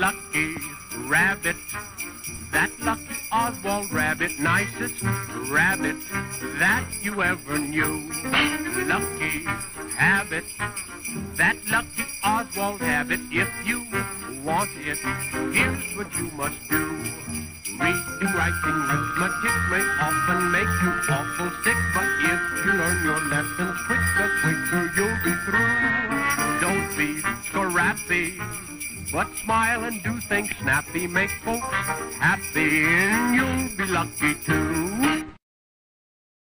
lucky rabbit. That lucky Oswald rabbit, nicest rabbit that you ever knew. Lucky habit, that lucky Oswald habit. If you want it, here's what you must do. Reading, writing, arithmetic may often make you awful sick, but if you learn your lessons quick, the quicker you'll be through. Don't be scrappy, but smile and do things snappy. Make folks happy, and you'll be lucky too.